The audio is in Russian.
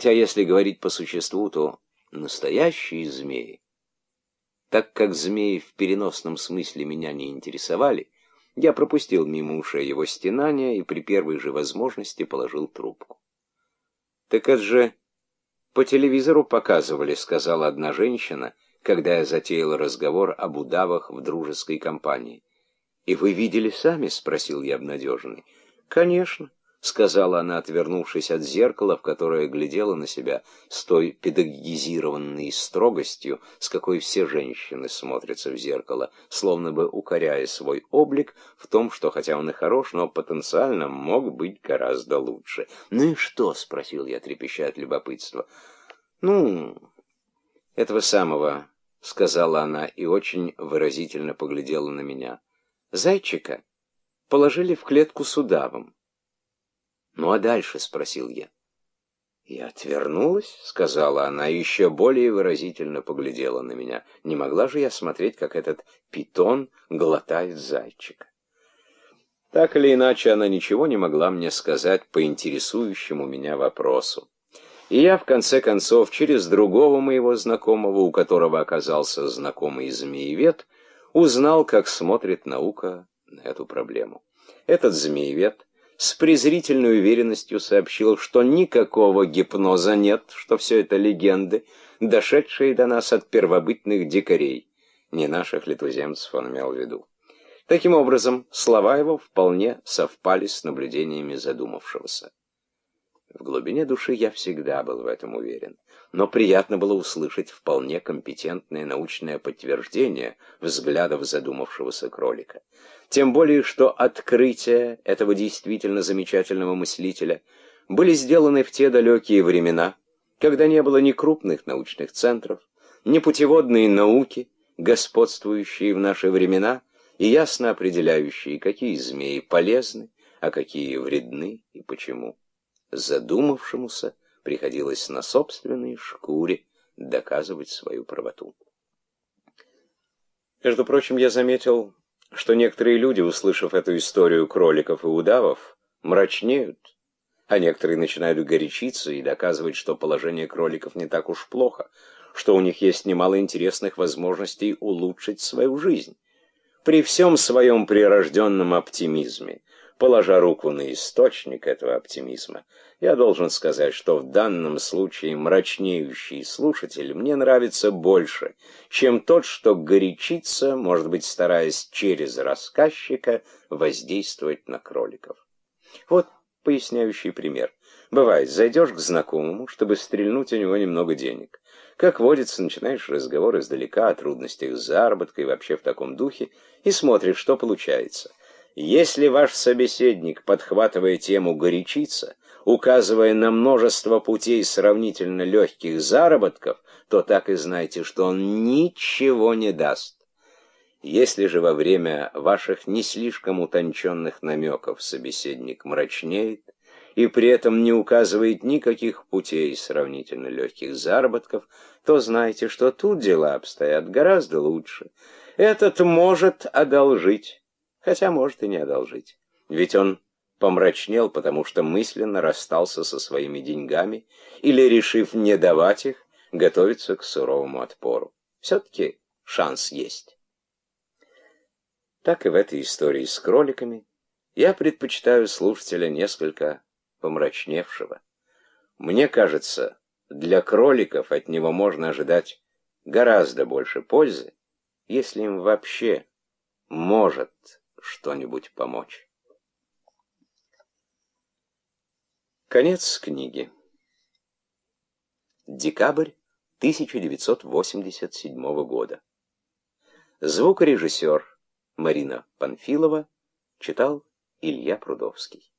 Хотя, если говорить по существу, то настоящие змеи. Так как змеи в переносном смысле меня не интересовали, я пропустил мимо ушей его стенания и при первой же возможности положил трубку. «Так это же по телевизору показывали», — сказала одна женщина, когда я затеял разговор об удавах в дружеской компании. «И вы видели сами?» — спросил я обнадеженный. «Конечно», — сказала она, отвернувшись от зеркала, в которое глядела на себя с той педагогизированной строгостью, с какой все женщины смотрятся в зеркало, словно бы укоряя свой облик в том, что, хотя он и хорош, но потенциально мог быть гораздо лучше. «Ну и что?» — спросил я, трепеща от любопытства. «Ну, этого самого», — сказала она и очень выразительно поглядела на меня. «Зайчика положили в клетку с удавом». «Ну а дальше?» — спросил я. «Я отвернулась», — сказала она, и еще более выразительно поглядела на меня. Не могла же я смотреть, как этот питон глотает зайчика. Так или иначе, она ничего не могла мне сказать по интересующему меня вопросу. И я, в конце концов, через другого моего знакомого, у которого оказался знакомый змеевед, узнал, как смотрит наука на эту проблему. Этот змеевед с презрительной уверенностью сообщил, что никакого гипноза нет, что все это легенды, дошедшие до нас от первобытных дикарей. Не наших ли туземцев он имел в виду. Таким образом, слова его вполне совпали с наблюдениями задумавшегося. В глубине души я всегда был в этом уверен, но приятно было услышать вполне компетентное научное подтверждение взглядов задумавшегося кролика. Тем более, что открытия этого действительно замечательного мыслителя были сделаны в те далекие времена, когда не было ни крупных научных центров, ни путеводной науки, господствующие в наши времена и ясно определяющие, какие змеи полезны, а какие вредны и почему. Задумавшемуся приходилось на собственной шкуре доказывать свою правоту. Между прочим, я заметил что некоторые люди, услышав эту историю кроликов и удавов, мрачнеют, а некоторые начинают горячиться и доказывать, что положение кроликов не так уж плохо, что у них есть немало интересных возможностей улучшить свою жизнь. При всем своем прирожденном оптимизме Положа руку на источник этого оптимизма, я должен сказать, что в данном случае мрачнеющий слушатель мне нравится больше, чем тот, что горячится, может быть, стараясь через рассказчика воздействовать на кроликов. Вот поясняющий пример. Бывает, зайдешь к знакомому, чтобы стрельнуть у него немного денег. Как водится, начинаешь разговор издалека о трудностях заработка и вообще в таком духе, и смотришь, что получается. Если ваш собеседник, подхватывая тему, горячится, указывая на множество путей сравнительно легких заработков, то так и знайте, что он ничего не даст. Если же во время ваших не слишком утонченных намеков собеседник мрачнеет и при этом не указывает никаких путей сравнительно легких заработков, то знайте, что тут дела обстоят гораздо лучше. Этот может одолжить хотя может и не одолжить. Ведь он помрачнел, потому что мысленно расстался со своими деньгами или, решив не давать их, готовится к суровому отпору. Все-таки шанс есть. Так и в этой истории с кроликами я предпочитаю слушателя несколько помрачневшего. Мне кажется, для кроликов от него можно ожидать гораздо больше пользы, если им вообще может что-нибудь помочь. Конец книги. Декабрь 1987 года. Звукорежиссер Марина Панфилова читал Илья Прудовский.